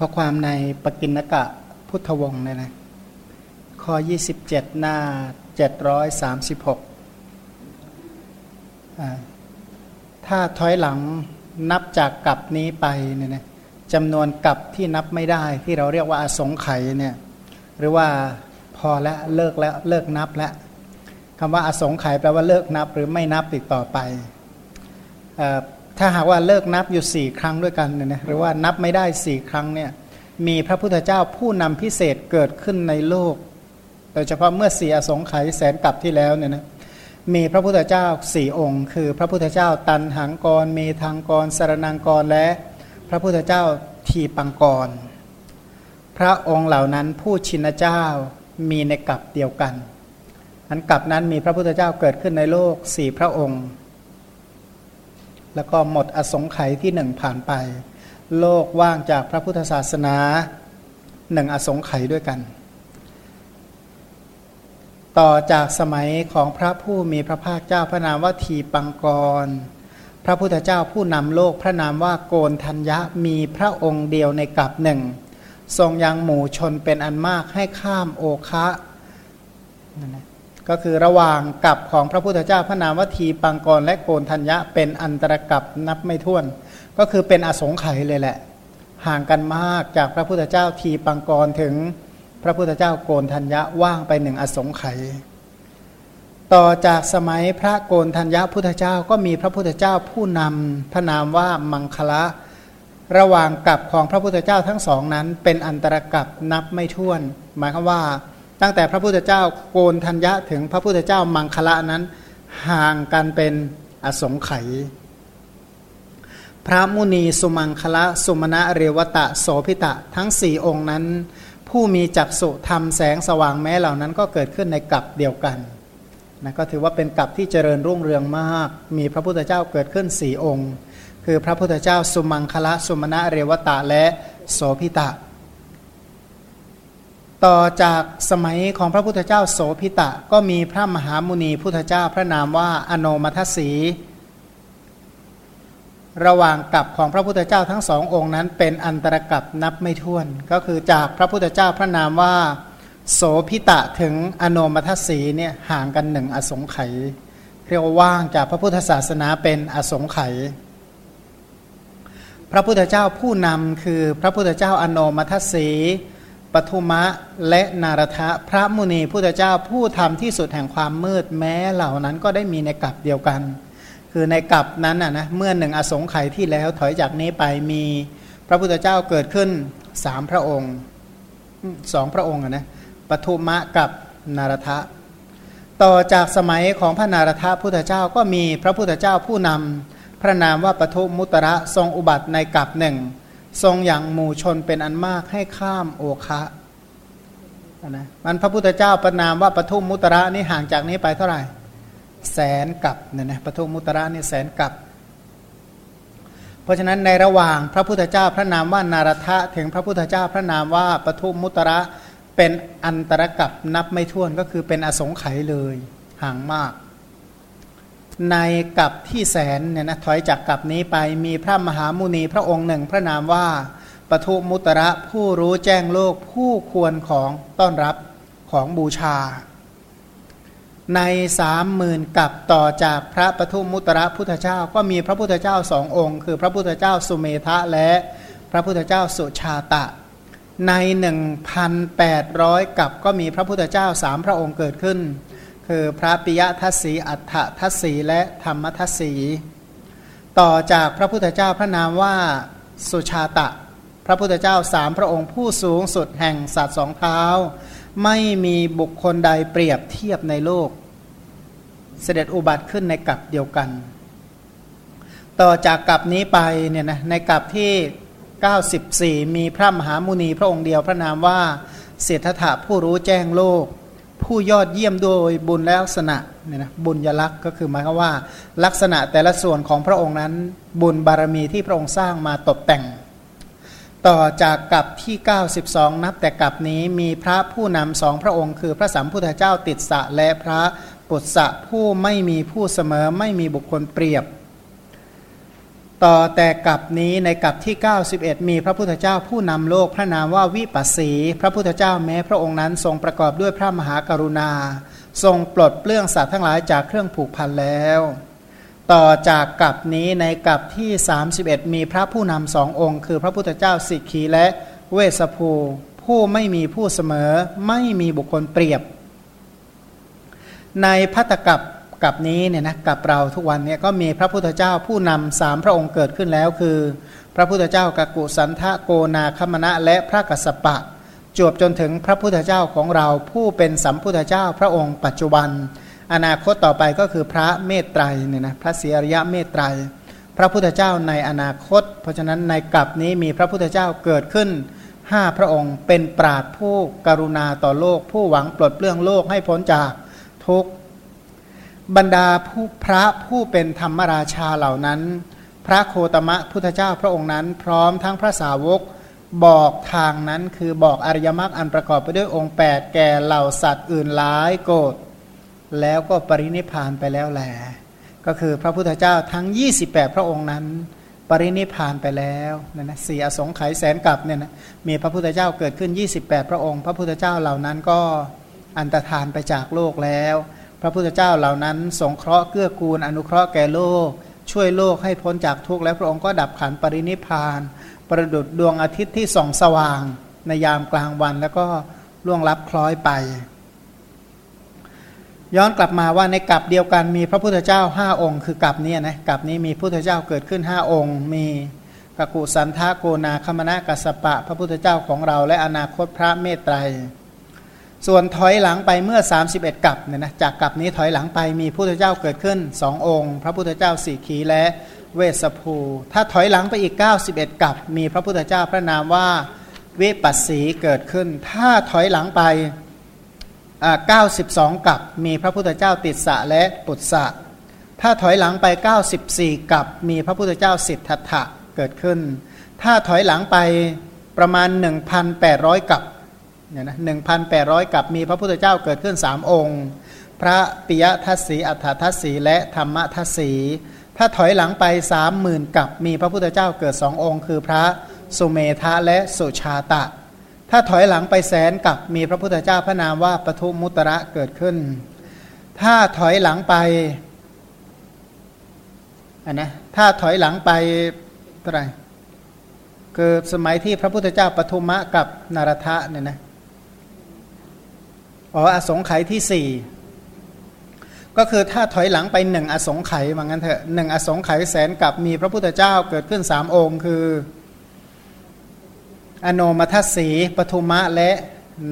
ข้อความในปกินกะพุทธวงศ์เนี่ยนะข้อ 27 หน้า 736 ถ้าถอยหลังนับจากกับนี้ไปเนี่ยนะจำนวนกับที่นับไม่ได้ที่เราเรียกว่าอสงไขยเนี่ยหรือว่าพอแล้วเลิกแล้วเลิกนับแล้วคำว่าอสงไขยแปลว่าเลิกนับหรือไม่นับติดต่อไป ถ้าหากว่าเลิกนับอยู่สี่ครั้งด้วยกันเนี่ยนะหรือว่านับไม่ได้สี่ครั้งเนี่ยมีพระพุทธเจ้าผู้นำพิเศษเกิดขึ้นในโลก โดยเฉพาะเมื่อสี่อสงไขยแสนกลับที่แล้วเนี่ยนะมีพระพุทธเจ้าสี่องค์ คือพระพุทธเจ้าตันหังกร เมธังกรสารนังกรและพระพุทธเจ้าทีปังกร พระองค์เหล่านั้นผู้ชินเจ้ามีในกลับเดียวกันอันกลับนั้นมีพระพุทธเจ้าเกิดขึ้นในโลกสี่พระองค์ แล้วก็หมดอสงไขยที่หนึ่งผ่านไป โลกว่างจากพระพุทธศาสนาหนึ่งอสงไขยด้วยกัน ต่อจากสมัยของพระผู้มีพระภาคเจ้าพระนามว่าทีปังกร พระพุทธเจ้าผู้นำโลกพระนามว่าโกนทัญญะมีพระองค์เดียวในกับหนึ่งทรงยังหมู่ชนเป็นอันมากให้ข้ามโอคะนั่นนะ ก็คือระหว่างกับของพระพุทธเจ้าพระนามวัตีปังกรและโกนธัญญะเป็นอันตรกับนับไม่ถ้วน ก็คือเป็นอสงไขยเลยแหละ ห่างกันมากจากพระพุทธเจ้าทีปังกรถึงพระพุทธเจ้าโกนธัญญะว่างไปหนึ่งอสงไขยต่อจากสมัยพระโกนธัญญะพุทธเจ้าก็มีพระพุทธเจ้าผู้นำพระนามว่ามังคละ ระหว่างกับของพระพุทธเจ้าทั้งสองนั้นเป็นอันตรกับนับไม่ถ้วน หมายความว่า ตั้งแต่พระพุทธเจ้าโกนธัญญะถึงพระพุทธเจ้ามังคละนั้น ห่างกันเป็นอสงไขยพระมุนีสุมังคละสุมาณะเรวตะโสพิตะทั้งสี่องค์นั้น ผู้มีจักสุธรรมแสงสว่างแม้เหล่านั้นก็เกิดขึ้นในกับเดียวกันนะก็ถือว่าเป็นกับที่เจริญรุ่งเรืองมาก มีพระพุทธเจ้าเกิดขึ้นสี่องค์ คือพระพุทธเจ้าสุมังคละสุมาณะเรวตะและโสพิตะ ต่อจากสมัยของพระพุทธเจ้าโสพิตะ ก็มีพระมหามุนีพุทธเจ้าพระนามว่าอโนมัทสี ระหว่างกับของพระพุทธเจ้าทั้งสององค์นั้น เป็นอันตรกับนับไม่ถ้วน ก็คือจากพระพุทธเจ้าพระนามว่า โสพิตะถึงอโนมัทสีเนี่ยห่างกันหนึ่งอสงไขยเรียกว่าว่างจากพระพุทธศาสนาเป็นอสงไขยพระพุทธเจ้าผู้นำคือพระพุทธเจ้าอโนมัทสี ปทุมะและนารทะพระมุนีพุทธเจ้าผู้ทำที่สุดแห่งความมืดแม้เหล่านั้นก็ได้มีในกับเดียวกัน คือในกับนั้นนะนะเมื่อหนึ่งอสงไขยที่แล้วถอยจากนี้ไปมีพระพุทธเจ้าเกิดขึ้นสามพระองค์สองพระองค์นะปทุมะกับนารทะ ต่อจากสมัยของพระนารทะพุทธเจ้าก็มีพระพุทธเจ้าผู้นำพระนามว่าปทุมุตระทรงอุบัติในกับหนึ่ง ทรงอย่างหมู่ชนเป็นอันมากให้ข้ามโอคะนะมันพระพุทธเจ้าประนามว่าปทุมมุตระนี่ห่างจากนี้ไปเท่าไหร่ แสนกับเนี่ยนะปทุมมุตระนี่แสนกับ เพราะฉะนั้นในระหว่างพระพุทธเจ้าพระนามว่านารทะถึงพระพุทธเจ้าพระนามว่าปทุมมุตระเป็นอันตรกับนับไม่ถ้วนก็คือเป็นอสงไขยเลยห่างมาก ในกับที่แสนเนี่ยนะถอยจากกับนี้ไปมีพระมหามุนีพระองค์หนึ่ง พระนามว่าปทุมุตระผู้รู้แจ้งโลกผู้ควรของต้อนรับของบูชา ในสามหมื่นกับต่อจากพระปทุมุตระพุทธเจ้าก็มีพระพุทธเจ้าสององค์ คือพระพุทธเจ้าสุเมธะและพระพุทธเจ้าสุชาตะ ในหนึ่งพันแปดร้อยกับก็มีพระพุทธเจ้าสามพระองค์เกิดขึ้น คือพระปิยทัศสีอัฏฐทัศสีและธรรมทัศสีต่อจากพระพุทธเจ้าพระนามว่าสุชาตะ พระพุทธเจ้าสามพระองค์ผู้สูงสุดแห่งสัตว์สองเท้า ไม่มีบุคคลใดเปรียบเทียบในโลก เสด็จอุบัติขึ้นในกับเดียวกัน ต่อจากกับนี้ไปเนี่ยนะในกับที่ 94 มีพระมหามุนีพระองค์เดียวพระนามว่าเศรษฐะผู้รู้แจ้งโลก ผู้ยอดเยี่ยมโดยบุญและลักษณะเนี่ยนะบุญยลักษณ์ก็คือหมายความว่า ลักษณะแต่ละส่วนของพระองค์นั้น บุญบารมีที่พระองค์สร้างมาตกแต่ง ต่อจากกับที่ 92 นับแต่กับนี้มีพระผู้นำสองพระองค์ คือพระสัมพุทธเจ้าติดสะและพระปุตสะผู้ไม่มีผู้เสมอไม่มีบุคคลเปรียบ ต่อแต่กับนี้ในกับที่ 91 มีพระพุทธเจ้าผู้นำโลกพระนามว่าวิปัสสี พระพุทธเจ้าแม้พระองค์นั้นทรงประกอบด้วยพระมหากรุณา ทรงปลดเปลื้องสัตว์ทั้งหลายจากเครื่องผูกพันแล้ว ต่อจากกับนี้ในกับที่ 31 มีพระผู้นำสององค์ คือพระพุทธเจ้าสิกขีและเวสภูผู้ไม่มีผู้เสมอไม่มีบุคคลเปรียบ ในพัตกับ กับนี้เนี่ยนะกับเราทุกวันเนี่ยก็มีพระพุทธเจ้าผู้นำสามพระองค์เกิดขึ้นแล้ว คือ พระพุทธเจ้ากกุสันทะโกนาคมณะและพระกัสสปะ จวบจนถึงพระพุทธเจ้าของเราผู้เป็นสัมพุทธเจ้าพระองค์ปัจจุบัน อนาคตต่อไปก็คือพระเมตไตรเนี่ยนะพระเสียรยะเมตไตร พระพุทธเจ้าในอนาคต เพราะฉะนั้นในกับนี้มีพระพุทธเจ้าเกิดขึ้นห้าพระองค์เป็นปราดผู้กรุณาต่อโลก ผู้หวังปลดเปลื้องโลกให้พ้นจากทุกข์ บรรดาผู้พระผู้เป็นธรรมราชาเหล่านั้น พระโคตมะพุทธเจ้าพระองค์นั้น พร้อมทั้งพระสาวกบอกทางนั้นคือบอกอริยมรรคอันประกอบไปด้วยองค์ 8 แก่เหล่าสัตว์อื่นหลายโกรธแล้วก็ปรินิพานไปแล้วแหละก็คือพระพุทธเจ้าทั้ง 28 พระองค์นั้น ปรินิพานไปแล้วนะนะสี่อสงไขยแสนกับเนี่ยนะมีพระพุทธเจ้าเกิดขึ้น 28 พระองค์ พระพุทธเจ้าเหล่านั้นก็อันตรธานไปจากโลกแล้ว พระพุทธเจ้าเหล่านั้น สงเคราะห์เกื้อกูล อนุเคราะห์แก่โลก ช่วยโลกให้พ้นจากทุกข์และพระองค์ก็ดับขันปรินิพาน ประดุดดวงอาทิตย์ที่ส่องสว่าง ในยามกลางวันแล้วก็ล่วงลับคล้อยไป ย้อนกลับมาว่าในกับเดียวกันมีพระพุทธเจ้าห้าองค์ คือกับนี้นะกับนี้มีพุทธเจ้าเกิดขึ้นห้าองค์ มีกกุสันทะโกนาคมณะกัสปะ พระพุทธเจ้าของเราและอนาคตพระเมตไตร ส่วนถอยหลังไปเมื่อ 31กับเนี่ยนะจากกับนี้ถอยหลังไปมีพุทธเจ้าเกิดขึ้นสององค์ พระพุทธเจ้าสี่ขีและเวสภู ถ้าถอยหลังไปอีก 91กับมีพระพุทธเจ้าพระนามว่าวิปัสสีเกิดขึ้น ถ้าถอยหลังไป92กับมีพระพุทธเจ้าติดสะและปุตสะถ้าถอยหลังไป 94กับมีพระพุทธเจ้าสิทธัตถะเกิดขึ้น ถ้าถอยหลังไปประมาณ 1,800กับ เนี่ยนะหนึ่งพันแปดร้อยกับมีพระพุทธเจ้าเกิดขึ้นสามองค์ พระปิยทัศสีอัฏฐทัศสีและธรรมทัศสีถ้าถอยหลังไปสามหมื่นกับมีพระพุทธเจ้าเกิดสององค์ คือพระสุเมธะและสุชาตะ ถ้าถอยหลังไปแสนกับมีพระพุทธเจ้าพระนามว่าปทุมุตระเกิดขึ้น ถ้าถอยหลังไปอันนะถ้าถอยหลังไปเท่าไหร่คือสมัยที่พระพุทธเจ้าปทุมะกับนารทะเนี่ยนะ อ๋ออสงไขยที่สี่ก็คือถ้าถอยหลังไปหนึ่งอสงไขยว่างั้นเถอะหนึ่งอสงไขยแสนกับมีพระพุทธเจ้าเกิดขึ้นสามองค์คือ อโนมัทสีปทุมะและ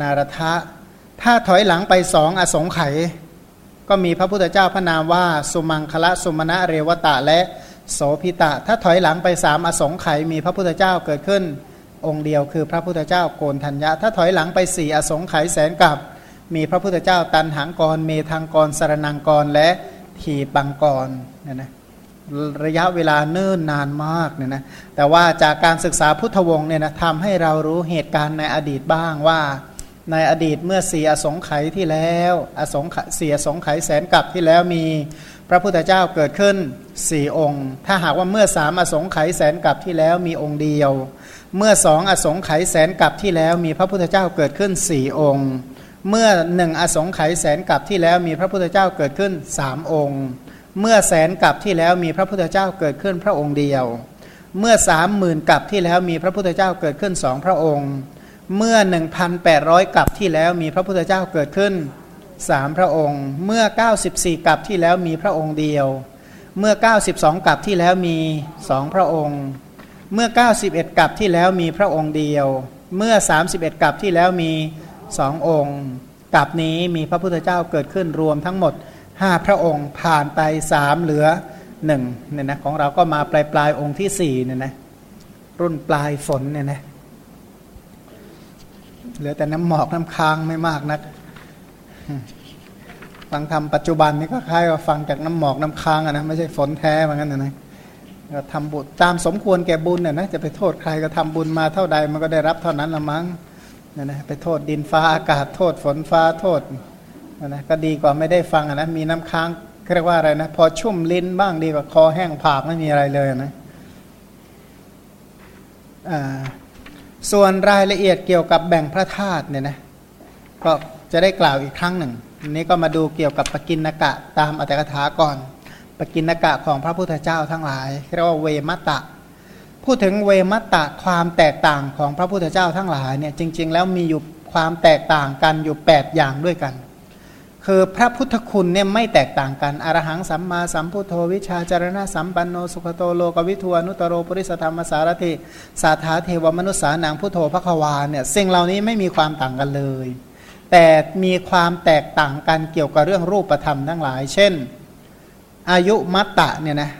นารทะ ถ้าถอยหลังไปสองอสงไขยก็มีพระพุทธเจ้าพระนามว่า สุมังคละสุมาณะเรวตะและโสพิตะ ถ้าถอยหลังไปสามอสงไขยมีพระพุทธเจ้าเกิดขึ้นองค์เดียวคือพระพุทธเจ้าโกนทัญญะ ถ้าถอยหลังไปสี่อสงไขยแสนกับ มีพระพุทธเจ้าตันหังกร เมธังกรสารนังกรและทีปังกรเนี่ยนะระยะเวลาเนิ่นนานมากเนี่ยนะแต่ว่าจากการศึกษาพุทธวงศ์เนี่ยนะทำให้เรารู้เหตุการณ์ในอดีตบ้างว่า ในอดีตเมื่อสี่อสงไขยที่แล้วอสงเสียสงไขยแสนกับที่แล้วมีพระพุทธเจ้าเกิดขึ้นสี่องค์ ถ้าหากว่าเมื่อสามอสงไขยแสนกับที่แล้วมีองค์เดียว เมื่อสองอสงไขยแสนกับที่แล้วมีพระพุทธเจ้าเกิดขึ้นสี่องค์ เมื่อหนึ่งอสงไขยแสนกับที่แล้วมีพระพุทธเจ้าเกิดขึ้นสามองค์ เมื่อแสนกับที่แล้วมีพระพุทธเจ้าเกิดขึ้นพระองค์เดียว เมื่อสามหมื่นกับที่แล้วมีพระพุทธเจ้าเกิดขึ้นสองพระองค์ เมื่อหนึ่งพันแปดร้อยกับที่แล้วมีพระพุทธเจ้าเกิดขึ้นสามพระองค์ เมื่อเก้าสิบสี่กับที่แล้วมีพระองค์เดียว เมื่อเก้าสิบสองกับที่แล้วมีสองพระองค์ เมื่อเก้าสิบเอ็ดกับที่แล้วมีพระองค์เดียว เมื่อสามสิบเอ็ดกับที่แล้วมี สององค์กับนี้มีพระพุทธเจ้าเกิดขึ้นรวมทั้งหมดห้าพระองค์ผ่านไปสามเหลือหนึ่งเนี่ยนะของเราก็มาปลายปลายองค์ที่สี่เนี่ยนะรุ่นปลายฝนเนี่ยนะเหลือแต่น้ำหมอกน้ำค้างไม่มากนัก ฟังธรรมปัจจุบันนี้ก็คล้ายกับฟังจากน้ำหมอกน้ำค้างอะนะไม่ใช่ฝนแท้เหมือนกันนะนะทำบุญตามสมควรแก่บุญน่ยนะจะไปโทษใครก็ทำบุญมาเท่าใดมันก็ได้รับเท่านั้นละมั้ง นะนะไปโทษดินฟ้าอากาศโทษฝนฟ้าโทษนะนะก็ดีกว่าไม่ได้ฟังนะมีน้ำค้างเรียกว่าอะไรนะพอชุ่มลิ้นบ้างดีกว่าคอแห้งผากไม่มีอะไรเลยนะส่วนรายละเอียดเกี่ยวกับแบ่งพระธาตุเนี่ยนะก็จะได้กล่าวอีกครั้งหนึ่งอันนี้ก็มาดูเกี่ยวกับปกินนกะตามอัตถกถาก่อน ปกินนกะของพระพุทธเจ้าทั้งหลายเรียกว่าเวมัตตะ พูดถึงเวมัตตะความแตกต่างของพระพุทธเจ้าทั้งหลายเนี่ยจริง ๆ แล้วมีอยู่ความแตกต่างกันอยู่ 8 อย่างด้วยกัน คือพระพุทธคุณเนี่ยไม่แตกต่างกัน อรหังสัมมาสัมพุทโธวิชาจารณะสัมปันโนสุขโตโลกวิทูนุตโรปริสธรรมสารติสาธาเทวมนุษสานางพุทโธพระควาเนี่ยสิ่งเหล่านี้ไม่มีความต่างกันเลย แต่มีความแตกต่างกันเกี่ยวกับเรื่องรูปธรรมทั้งหลาย เช่น อายุมัตตะเนี่ยนะ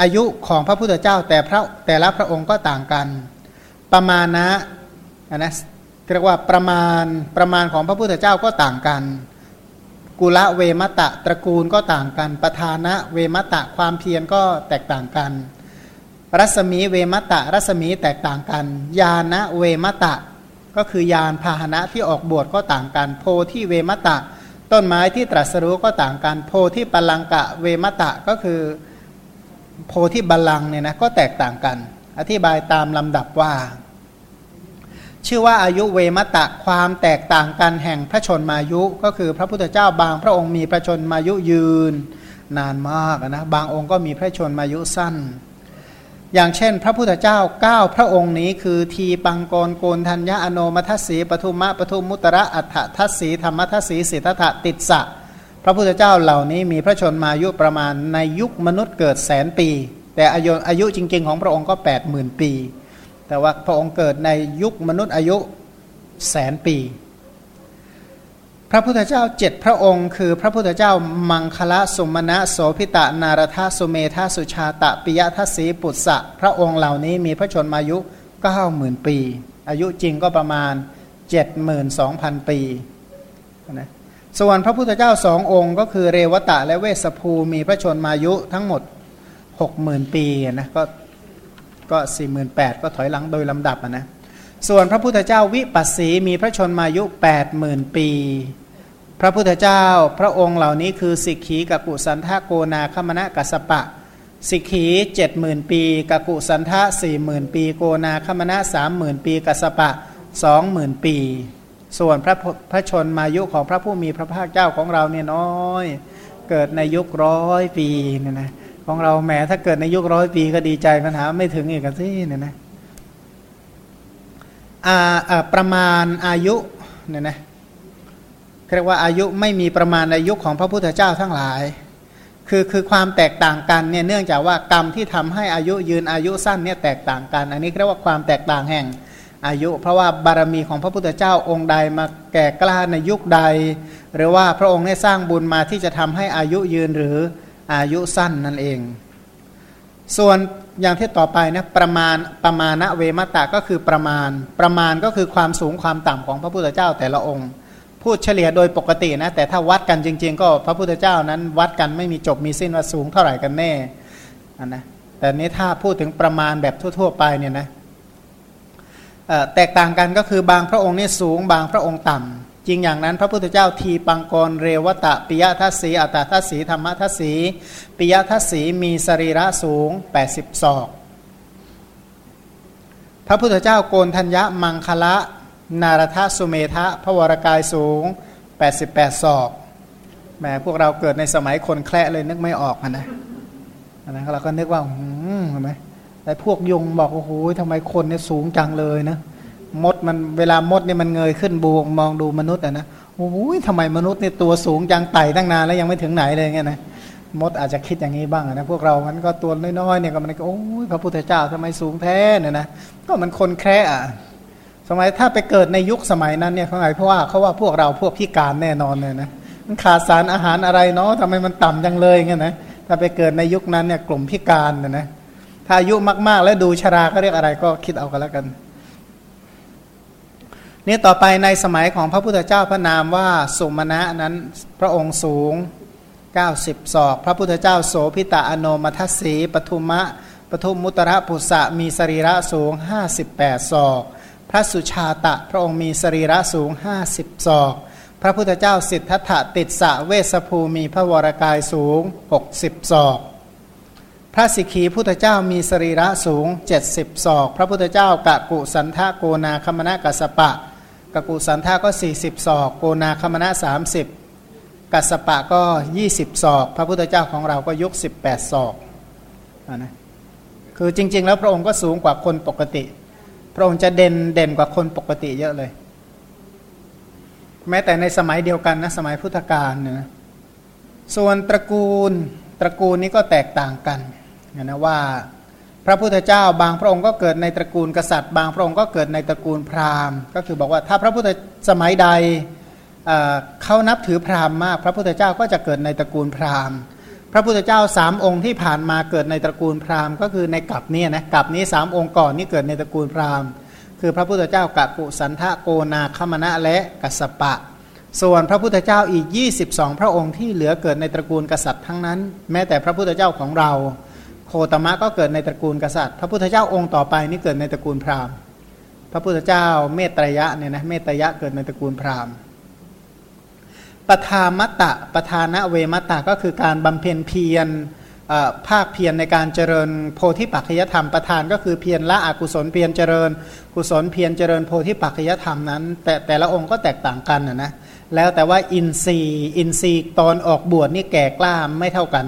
อายุของพระพุทธเจ้าแต่พระแต่ละพระองค์ก็ต่างกัน ประมาณนะนะเรียกว่าประมาณประมาณของพระพุทธเจ้าก็ต่างกัน กุละเวมตะตระกูลก็ต่างกัน ประธานะเวมตะความเพียรก็แตกต่างกัน รัศมีเวมตะรัศมีแตกต่างกันยานะเวมตะ ก็คือยานพาหนะที่ออกบวชก็ต่างกัน โพธิเวมตะ ต้นไม้ที่ตรัสรู้ก็ต่างกัน โพธิปลังกะเวมตะก็คือ โพธิบัลลังเนี่ยนะก็แตกต่างกัน อธิบายตามลำดับว่า ชื่อว่าอายุเวมตะความแตกต่างกันแห่งพระชนมายุก็คือพระพุทธเจ้าบางพระองค์มีพระชนมายุยืนนานมากนะบางองค์ก็มีพระชนมายุสั้น อย่างเช่น พระพุทธเจ้าเก้าพระองค์นี้คือทีปังกรโกนทัญญาอโนมัทสีปทุมะปทุมมุตระอัฏฐทัศสีธรรมทัศสีสิทธะติดสะ พระพุทธเจ้าเหล่านี้มีพระชนมายุประมาณในยุคมนุษย์เกิดแสนปี แต่อายุอายุจริง ๆ ของพระองค์ก็8ปดหมื่นปี แต่ว่าพระองค์เกิดในยุคมนุษย์อายุแสนปี พระพุทธเจ้าเจ็ดพระองค์ คือพระพุทธเจ้ามังคละสุมณะโสพิตะนารทาสุเมธาสุชาตะปิยทัศีปุตสะพระองค์เหล่านี้มีพระชนมายุเก้าหมื่นปี อายุจริงก็ประมาณเจ็ดหมื่นสองพันปีนะ ส่วนพระพุทธเจ้าสององค์ก็คือเรวตะและเวสภูมีพระชนมายุทั้งหมดหกหมื่นปีนะก็ก็สี่หมื่นแปดก็ถอยหลังโดยลำดับนะส่วนพระพุทธเจ้าวิปัสสีมีพระชนมายุแปดหมื่นปี พระพุทธเจ้าพระองค์เหล่านี้คือสิกขีกักุสันทะโกนาคมณะกัสปะ สิกขีเจ็ดหมื่นปีกักุสันทะสี่หมื่นปี โกนาคมณะสามหมื่นปีกัสปะสองหมื่นปี ส่วนพระพระชนมายุของพระผู้มีพระภาคเจ้าของเราเนี่ยน้อย เกิดในยุคร้อยปีเนี่ยนะของเราแหมถ้าเกิดในยุคร้อยปีก็ดีใจปัญหาไม่ถึงอีกสิเนี่ยนะประมาณอายุเนี่ยนะเรียกว่าอายุไม่มีประมาณในยุของพระพุทธเจ้าทั้งหลาย คือคือความแตกต่างกันเนี่ยเนื่องจากว่ากรรมที่ทำให้อายุยืนอายุสั้นเนี่ยแตกต่างกัน อันนี้เรียกว่าความแตกต่างแห่ง อายุ เพราะว่าบารมีของพระพุทธเจ้าองค์ใดมาแก่กล้าในยุคใด หรือว่าพระองค์ได้สร้างบุญมาที่จะทำให้อายุยืนหรืออายุสั้นนั่นเอง ส่วนอย่างที่ต่อไปนะประมาณประมาณเวมตะก็คือประมาณ ประมาณก็คือความสูงความต่ำของพระพุทธเจ้าแต่ละองค์ พูดเฉลี่ยโดยปกตินะแต่ถ้าวัดกันจริง ๆ ก็พระพุทธเจ้านั้นวัดกันไม่มีจบมีสิ้นว่าสูงเท่าไหร่กันแน่นนะแต่นี้ถ้าพูดถึงประมาณแบบทั่ว ๆ ไปเนี่ยนะ แตกต่างกันก็คือบางพระองค์นี่สูงบางพระองค์ต่ำจริงอย่างนั้นพระพุทธเจ้าทีปังกรเรวตะปิยทัศสีอัตทัศสีธรรมทัศสีปิยทัศสีมีสรีระสูง 80ศอกพระพุทธเจ้าโกนทัญญะมังคละนารทสุเมทะพระวรากายสูง 88ศอกแหมพวกเราเกิดในสมัยคนแคละเลยนึกไม่ออกนะนะเราก็นึกว่าหืมเห็นไหม แต่พวกยุงบอกโอ้โหทำไมคนเนี่ยสูงจังเลยนะมดมันเวลามดเนี่ยมันเงยขึ้นบูมองดูมนุษย์อะนะโอ้โหทำไมมนุษย์เนี่ยตัวสูงจังไต่ตั้งนานแล้วยังไม่ถึงไหนเลยเงี้ยนะมดอาจจะคิดอย่างนี้บ้างนะพวกเรามันก็ตัวน้อยๆเนี่ยก็มันก็โอ้ยพระพุทธเจ้าทำไมสูงแท้เนี่ยนะก็มันคนแคร์อะสมัยถ้าไปเกิดในยุคสมัยนั้นเนี่ยเขาไงเพราะว่าเขาว่าพวกเราพวกพิการแน่นอนเลยนะมันขาดสารอาหารอะไรเนาะทำไมมันต่ำจังเลยเงี้ยนะถ้าไปเกิดในยุคนั้นเนี่ยกลุ่มพิการเนี่ยนะ ถ้าอายุมาก ๆ แล้วดูชราก็เรียกอะไรก็คิดเอากันแล้วกัน นี่ต่อไปในสมัยของพระพุทธเจ้าพระนามว่าสุมาณะนั้นพระองค์สูง 90 ศอก พระพุทธเจ้าโสพิตาอโนมัทสีปทุมะปทุมมุตระปุษะมีสรีระสูง 58 ศอก พระสุชาตะพระองค์มีสรีระสูงห้าสิบศอก พระพุทธเจ้าสิทธัตถะติดสะเวสภูมีพระวรากายสูงหกสิบศอก พระสิกขีพุทธเจ้ามีสรีระสูง 70ศอก พระพุทธเจ้ากะกุสันทะโกนาคมณะกัสปะกะกุสันทะก็ 40ศอก โกนาคมณะ30 กัสปะก็ 20ศอก พระพุทธเจ้าของเราก็ยก18ศอกนะคือจริง ๆ แล้วพระองค์ก็สูงกว่าคนปกติ พระองค์จะเด่นเด่นกว่าคนปกติเยอะเลย แม้แต่ในสมัยเดียวกันนะสมัยพุทธกาลเนี่ยนะส่วนตระกูลตระกูลนี้ก็แตกต่างกัน นะว่าพระพุทธเจ้าบางพระองค์ก็เกิดในตระกูลกษัตริย์ บางพระองค์ก็เกิดในตระกูลพราหมณ์ ก็คือบอกว่าถ้าพระพุทธสมัยใดเขานับถือพราหมณ์มาก พระพุทธเจ้าก็จะเกิดในตระกูลพราหมณ์ พระพุทธเจ้าสามองค์ที่ผ่านมาเกิดในตระกูลพราหมณ์ก็คือในกลับนี้นะกลับนี้สามองค์ก่อนนี่เกิดในตระกูลพราหมณ์ คือพระพุทธเจ้ากะกุสันทะโกนาคมณะและกัสปะ ส่วนพระพุทธเจ้าอีก 22 พระองค์ที่เหลือเกิดในตระกูลกษัตริย์ทั้งนั้น แม้แต่พระพุทธเจ้าของเรา ตมะก็เกิดในตระกูลกษัตริย์ พระพุทธเจ้าองค์ต่อไปนี่เกิดในตระกูลพราหมณ์ พระพุทธเจ้าเมตยะเนี่ยนะเมตยะเกิดในตระกูลพราหมณ์ปทามัตตะปทานะเวมัตตะก็คือการบำเพ็ญเพียรภาคเพียรในการเจริญโพธิปัจจยธรรมประธานก็คือเพียรละอกุศลเพียรเจริญ กุศลเพียรเจริญโพธิปัจจยธรรมนั้น แต่แต่ละองค์ก็แตกต่างกันนะนะแล้วแต่ว่าอินทรีย์อินทรีย์ตอนออกบวชนี่แก่กล้าไม่เท่ากัน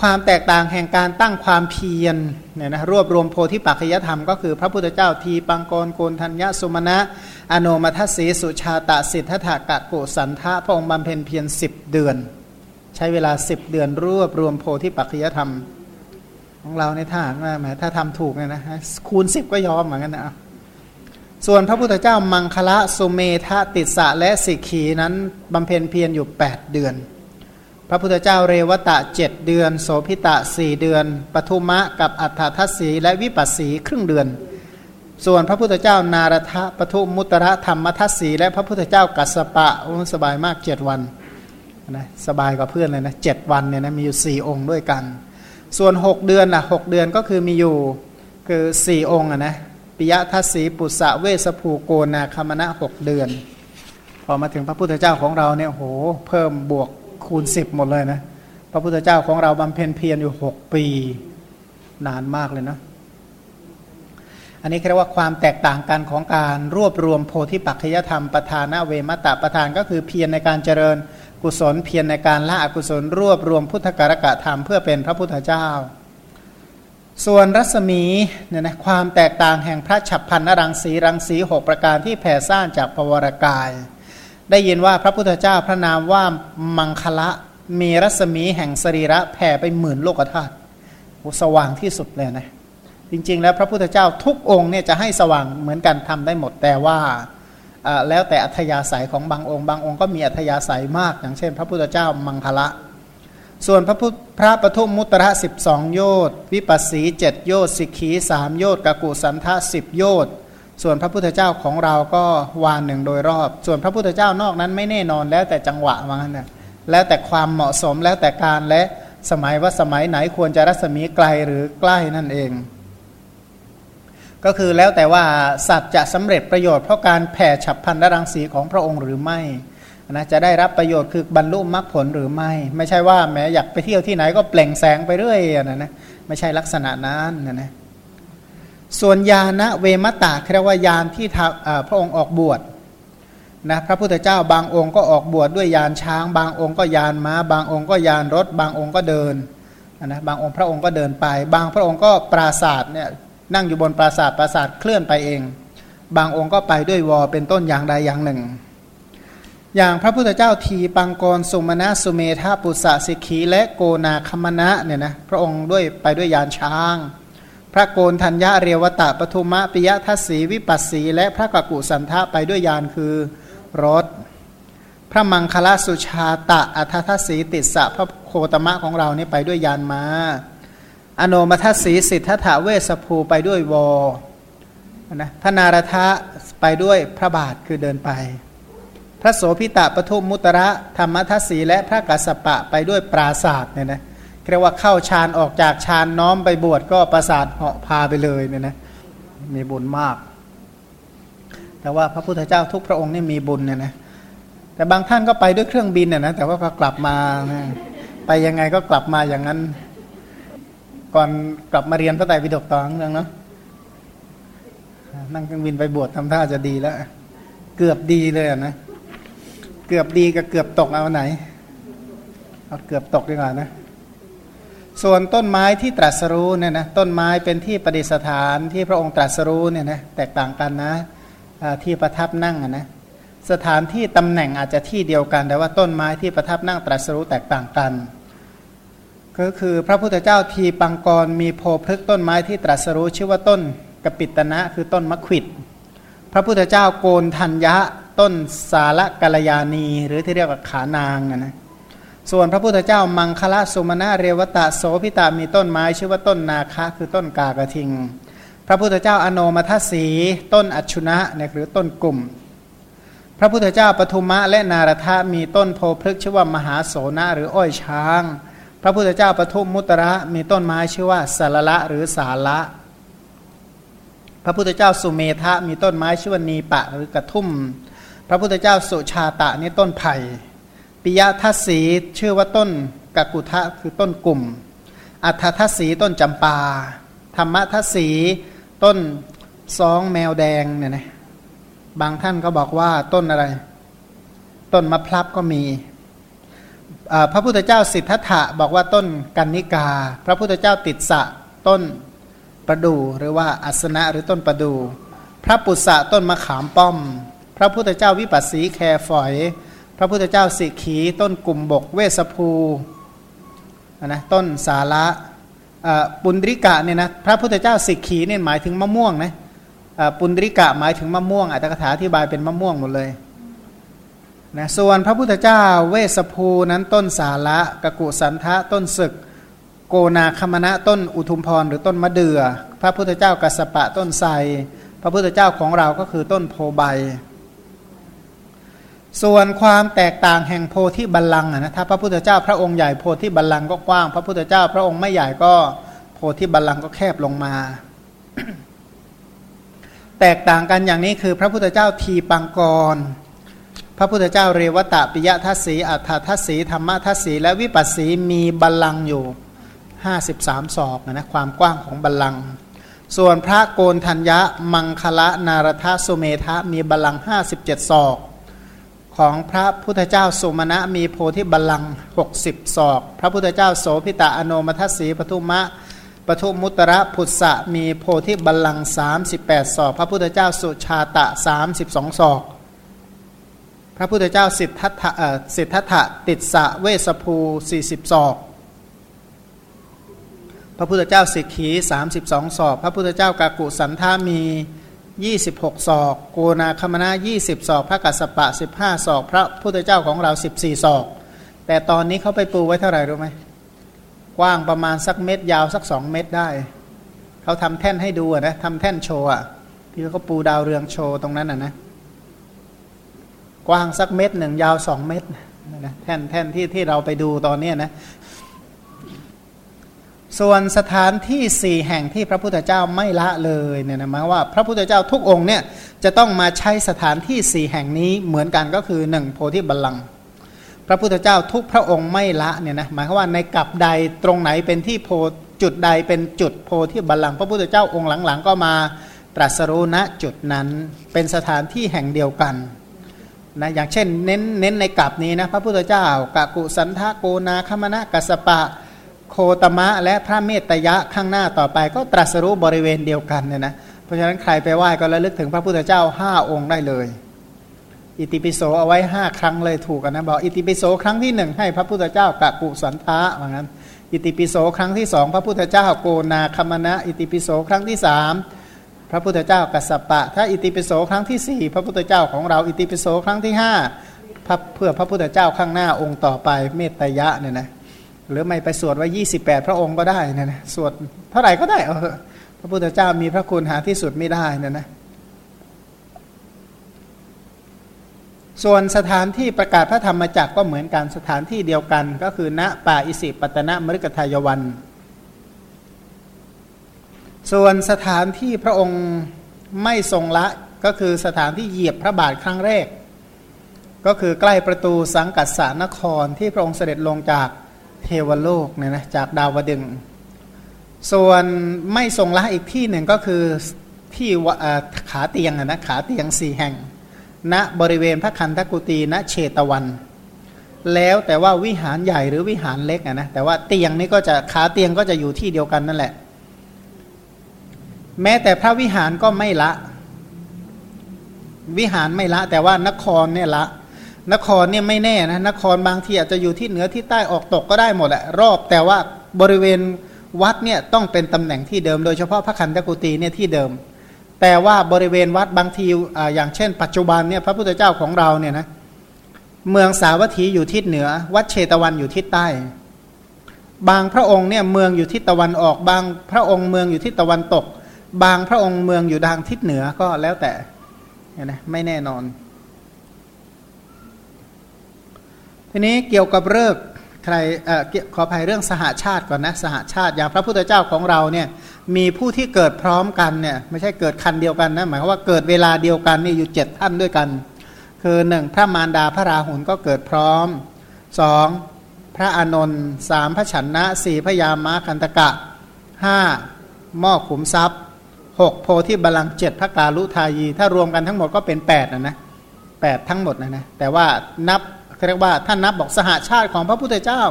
ความแตกต่างแห่งการตั้งความเพียรเนี่ยนะรวบรวมโพธิปัจจยธรรมก็คือพระพุทธเจ้าทีปังกรโกนทัญญสุมาณะอโนมัทสีสุชาตะสิทธะกะโกสันทะพระองค์บำเพ็ญเพียรสิบเดือน ใช้เวลาสิบเดือนรวบรวมโพธิปัจจยธรรม ของเราในท่านว่าแหมถ้าทำถูกเนี่ยนะคูณสิบก็ยอมเหมือนกันนะส่วนพระพุทธเจ้ามังคละสุเมธะติสะและสิกขีนั้นบำเพ็ญเพียรอยู่ 8 เดือน พระพุทธเจ้าเรวตะเจ็ดเดือน โสพิตะสี่เดือน ปทุมะกับอัฏฐทัศสีและวิปัสสีครึ่งเดือน ส่วนพระพุทธเจ้านารทะปทุมุตระธรรมทัศสีและพระพุทธเจ้ากัสปะโอ้สบายมากเจ็ดวันนะสบายกว่าเพื่อนเลยนะเจ็ดวันเนี่ยนะมีอยู่สี่องค์ด้วยกัน ส่วนหกเดือนล่ะหกเดือนก็คือมีอยู่คือสี่องค์นะปิยทัศสีปุษะเวสภูโกนาคมณะหกเดือน พอมาถึงพระพุทธเจ้าของเราเนี่ยโหเพิ่มบวก คูณสิบหมดเลยนะพระพุทธเจ้าของเราบำเพ็ญเพียรอยู่หกปีนานมากเลยนะอันนี้เรียกว่าความแตกต่างกันของการรวบรวมโพธิปัจจยธรรมประธานาเวมตะประธานก็คือเพียรในการเจริญกุศลเพียรในการละอกุศล รวบรวมพุทธการกะธรรมเพื่อเป็นพระพุทธเจ้า ส่วนรัศมีเนี่ยนะความแตกต่างแห่งพระฉับพันนรังสีรังสีหกประการที่แผ่ซ่านจากปวรกาย ได้ยินว่าพระพุทธเจ้าพระนามว่ามังคละมีรัศมีแห่งสรีระแผ่ไปหมื่นโลกธาตุสว่างที่สุดเลยนะ จริงๆ แล้วพระพุทธเจ้าทุกองค์เนี่ยจะให้สว่างเหมือนกันทำได้หมดแต่ว่าแล้วแต่อัธยาศัยของบางองค์ บางองค์ก็มีอัธยาศัยมาก อย่างเช่น พระพุทธเจ้ามังคละ ส่วนพระพุทธพระปทุมมุตระสิบสองโยต์วิปัสสีเจ็ดโยต์สิกขีสามโยต์กกุสันทะสิบโยต์ ส่วนพระพุทธเจ้าของเราก็วานหนึ่งโดยรอบ ส่วนพระพุทธเจ้านอกนั้นไม่แน่นอนแล้วแต่จังหวะว่างั้นนะแล้วแต่ความเหมาะสมแล้วแต่การและสมัยว่าสมัยไหนควรจะรัศมีไกลหรือใกล้นั่นเอง ก็คือแล้วแต่ว่าสัตว์จะสำเร็จประโยชน์เพราะการแผ่ฉับพันธรังสีของพระองค์หรือไม่นะจะได้รับประโยชน์คือบรรลุมรรคผลหรือไม่ ไม่ใช่ว่าแม้อยากไปเที่ยวที่ไหนก็เปล่งแสงไปเรื่อยนะนะไม่ใช่ลักษณะนั้นนะนะ ส่วนยาณเวมตาเรียกว่ายานที่พระองค์ออกบวชนะพระพุทธเจ้าบางองค์ก็ออกบวชดด้วยยานช้าง บางองค์ก็ยานม้า บางองค์ก็ยานรถ บางองค์ก็เดินนะบางองค์พระองค์ก็เดินไป บางพระองค์ก็ปราศาสตร์เนี่ยนั่งอยู่บนปราศาสตร์ปราศาสตร์เคลื่อนไปเอง บางองค์ก็ไปด้วยวอเป็นต้นอย่างใดอย่างหนึ่ง อย่างพระพุทธเจ้าทีปังกรสุมาณะสุเมธาปุษะสิกีและโกนาคมณะเนี่ยนะพระองค์ด้วยไปด้วยยานช้าง พระโกนธัญญาเรวตะปทุมะปิยทัศสีวิปัสสี และพระกกุสันทะไปด้วยยานคือรถ พระมังคลสุชาตะอัททัศสีติสะพระโคตมะของเรานี่ไปด้วยยานมา้า อโนมัทสีสิทธัตถเวสภูไปด้วยวอนะพระนารทะไปด้วยพระบาทคือเดินไป พระโสพิตะปทุมมุตระธรรมทัศสีและพระกัสสปะไปด้วยปราศาสตร์เนี่ยนะ เรียกว่าเข้าฌานออกจากฌานน้อมไปบวชก็ประสาทเหาะพาไปเลยเนี่ยนะมีบุญมาก แต่ว่าพระพุทธเจ้าทุกพระองค์นี่มีบุญเนี่ยนะแต่บางท่านก็ไปด้วยเครื่องบินเนี่ยนะแต่ว่าพอกลับมาไปยังไงก็กลับมาอย่างนั้น ก่อนกลับมาเรียนพระไตรปิฎกต่อเรื่องเนาะนั่งเครื่องบินไปบวชทำท่าจะดีแล้ว เกือบดีเลยนะเกือบดีกับเกือบตกเอาไหนเอาเกือบตกดีกว่านะ ส่วนต้นไม้ที่ตรัสรู้เนี่ยนะต้นไม้เป็นที่ประดิษฐานที่พระองค์ตรัสรู้เนี่ยนะแตกต่างกันนะที่ประทับนั่งนะสถานที่ตำแหน่งอาจจะที่เดียวกัน แต่ว่าต้นไม้ที่ประทับนั่งตรัสรู้แตกต่างกัน ก็คือพระพุทธเจ้าทีปังกรมีโพพฤกต้นไม้ที่ตรัสรู้ชื่อว่าต้นกปิตนะคือต้นมะขิดพระพุทธเจ้าโกนทัญญะต้นสาระกัลยาณี หรือที่เรียกว่าขานางนะนะ ส่วนพระพุทธเจ้ามังคละสุมาณะเรวตะโสพิตามีต้นไม้ชื่อว่าต้นนาคะคือต้นกากระทิง พระพุทธเจ้าอโนมัทสี ต้นอัชุนะเนี่ยหรือต้นกลุ่ม พระพุทธเจ้าปทุมะและนารทะมีต้นโพพฤกชื่อว่ามหาโสนะหรืออ้อยช้าง พระพุทธเจ้าปทุมมุตระมีต้นไม้ชื่อว่าสารละหรือสาระพระพุทธเจ้าสุเมธะมีต้นไม้ชื่อว่านีปะหรือกระทุ่ม พระพุทธเจ้าสุชาตะนี่ต้นไผ่ ปิยทัศสีชื่อว่าต้นกกุทะคือต้นกลุ่ม อัฏฐทัศสีต้นจำปา ธรรมทัศสีต้นซองแมวแดงเนี่ยนะบางท่านก็บอกว่าต้นอะไร ต้นมะพร้าวก็มี พระพุทธเจ้าสิทธัตถะบอกว่าต้นกันนิกา พระพุทธเจ้าติดสะต้นประดูหรือว่าอัสนะหรือต้นประดู พระปุษะต้นมะขามป้อม พระพุทธเจ้าวิปัสสีแคฝอย พระพุทธเจ้าสิขีต้นกลุ่มบกเวสภูนะต้นสาระปุณริกะเนี่ยนะพระพุทธเจ้าสิขีเนี่ยหมายถึงมะม่วงนะปุณริกะหมายถึงมะม่วงอัตถกถาอธิบายเป็นมะม่วงหมดเลยนะส่วนพระพุทธเจ้าเวสภูนั้นต้นสาระกะกุสันทะต้นศึก โกนาคมณะต้นอุทุมพรหรือต้นมะเดือ่อพระพุทธเจ้ากัสปะต้นไทรพระพุทธเจ้าของเราก็คือต้นโพใบ ส่วนความแตกต่างแห่งโพธิบัลลังก์นะถ้าพระพุทธเจ้าพระองค์ใหญ่โพธิบัลลังก์ก็กว้าง พระพุทธเจ้าพระองค์ไม่ใหญ่ก็โพธิบัลลังก์ก็แคบลงมา แตกต่างกันอย่างนี้คือ พระพุทธเจ้าทีปังกร พระพุทธเจ้าเรวตะปิยะทัศสีอัฏฐทัศสีธรรมทัศสีและวิปัสสีมีบัลลังก์อยู่ 53 ศอกนะความกว้างของบัลลังก์ส่วนพระโกนทัญญะมังคละนารทสุเมธะมีบัลลังก์57 ศอก ของพระพุทธเจ้าสุมาณะมีโพธิบัลลังก์60ศอก พระพุทธเจ้าโสพิตาอโนมัทสีปทุมะปทุมุตระพุทธะมีโพธิบัลลังก์38ศอก พระพุทธเจ้าสุชาตะ32ศอก พระพุทธเจ้าสิทธัตถะสิทธัตถะติดสะเวสภู40ศอกพระพุทธเจ้าสิกขี32ศอก พระพุทธเจ้ากากุสันธามี 26ศอกโกนาคมนา20ศอก พระกัสสปะ15ศอก พระพุทธเจ้าของเรา14ศอก แต่ตอนนี้เขาไปปูไว้เท่าไหร่รู้ไหมกว้างประมาณสักเม็ดยาวสักสองเม็ดได้ เขาทำแท่นให้ดูนะทำแท่นโชว์อะที่เขาปูดาวเรืองโชว์ตรงนั้นอะนะกว้างสักเม็ดหนึ่งยาวสองเม็ดนะแท่นแท่นที่ที่เราไปดูตอนนี้นะ ส่วนสถานที่สี่แห่งที่พระพุทธเจ้าไม่ละเลยเนี่ยนะหมายว่าพระพุทธเจ้าทุกองค์เนี่ยจะต้องมาใช้สถานที่สี่แห่งนี้เหมือนกันก็คือหนึ่งโพธิบัลลังก์พระพุทธเจ้าทุกพระองค์ไม่ละเนี่ยนะหมายว่าในกับใดตรงไหนเป็นที่โพจุดใดเป็นจุดโพธิบัลลังก์พระพุทธเจ้าองค์หลังๆ ก็มาตรัสรู้ณจุดนั้นเป็นสถานที่แห่งเดียวกันนะอย่างเช่นเน้นเน้นในกับนี้นะพระพุทธเจ้ากะกุสันทะโกนาคมณะกัสปะ โคตมะและพระเมตยะข้างหน้าต่อไป ก็ตรัสรู้บริเวณเดียวกันเนี่ยนะเพราะฉะนั้นใครไปไหว้ก็ระลึกถึงพระพุทธเจ้าห้าองค์ได้เลย อิติปิโสเอาไว้ห้าครั้งเลยถูกกันนะบอกอิติปิโสครั้งที่หนึ่งให้พระพุทธเจ้ากะกุสันทะว่างั้น อิติปิโสครั้งที่สองพระพุทธเจ้าโกนาคมณะอิติปิโสครั้งที่สามพระพุทธเจ้ากัสสปะ ถ้าอิติปิโสครั้งที่สี่พระพุทธเจ้าของเราอิติปิโสครั้งที่ห้าเพื่อพระพุทธเจ้าข้างหน้าองค์ต่อไปเมตยะเนี่ยนะ หรือไม่ไปสวดไว้ยี่สิบแปดพระองค์ก็ได้นะนะสวดเท่าไหร่ก็ได้เออพระพุทธเจ้ามีพระคุณหาที่สุดไม่ได้นะนะส่วนสถานที่ประกาศพระธรรมจักรก็เหมือนกันสถานที่เดียวกัน ก็คือณป่าอิสิปตนะมฤกทายวัน ส่วนสถานที่พระองค์ไม่ทรงละก็คือสถานที่เหยียบพระบาทครั้งแรก ก็คือใกล้ประตูสังกัสสานครที่พระองค์เสด็จลงจาก เทวโลกเนี่ยนะจากดาวดึง ส่วนไม่ทรงละอีกที่หนึ่งก็คือที่ขาเตียงนะขาเตียงสี่แห่ง ณบริเวณพระคันธกุตีณเชตวัน แล้วแต่ว่าวิหารใหญ่หรือวิหารเล็กนะแต่ว่าเตียงนี่ก็จะขาเตียงก็จะอยู่ที่เดียวกันนั่นแหละ แม้แต่พระวิหารก็ไม่ละ วิหารไม่ละ แต่ว่านครเนี่ยละ นครเนี่ยไม่แน่นะนครบางทีอาจจะอยู่ที่เหนือที่ใต้ออกตกก็ได้หมดแหละรอบ แต่ว่าบริเวณวัดเนี่ยต้องเป็นตำแหน่งที่เดิม โดยเฉพาะพระคันธกุตีเนี่ยที่เดิม แต่ว่าบริเวณวัดบางทีออย่างเช่น ปัจจุบันเนี่ยพระพุทธเจ้าของเราเนี่ยนะเมืองสาวัตถีอยู่ทิศเหนือ วัดเชตวันอยู่ทิศใต้ บางพระองค์เนี่ยเมืองอยู่ทิศตะวันออก บางพระองค์เมืองอยู่ทิศตะวันตก บางพระองค์เมืองอยู่ทางทิศเหนือก็แล้วแต่นะไม่แน่นอน ทีนี้เกี่ยวกับเลิกใครอขออภัยเรื่องสหาชาติก่อนนะสหาชาติอย่างพระพุทธเจ้าของเราเนี่ยมีผู้ที่เกิดพร้อมกันเนี่ยไม่ใช่เกิดคันเดียวกันนะหมายความว่าเกิดเวลาเดียวกันนี่อยู่เจ็ดท่านด้วยกัน คือหนึ่งพระมารดาพระราหุลก็เกิดพร้อมสองพระอนนท์สามพระฉันนะสี่พระยามาคันตกะห้าม้อขุมทรัพย์หกโพธิบาลังเจ็ดพระกาลุทายี ถ้ารวมกันทั้งหมดก็เป็นแปดนะนะแปดทั้งหมดนะนะแต่ว่านับ เรียกว่าท่านนับบอกสหาชาติของพระพุทธเจ้า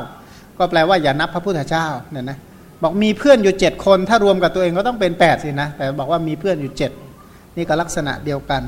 ก็แปลว่าอย่านับพระพุทธเจ้าเนี่ยนะบอกมีเพื่อนอยู่เจ็ดคน ถ้ารวมกับตัวเองก็ต้องเป็นแปดสินะแต่บอกว่ามีเพื่อนอยู่เจ็ดนี่ก็ลักษณะเดียวกัน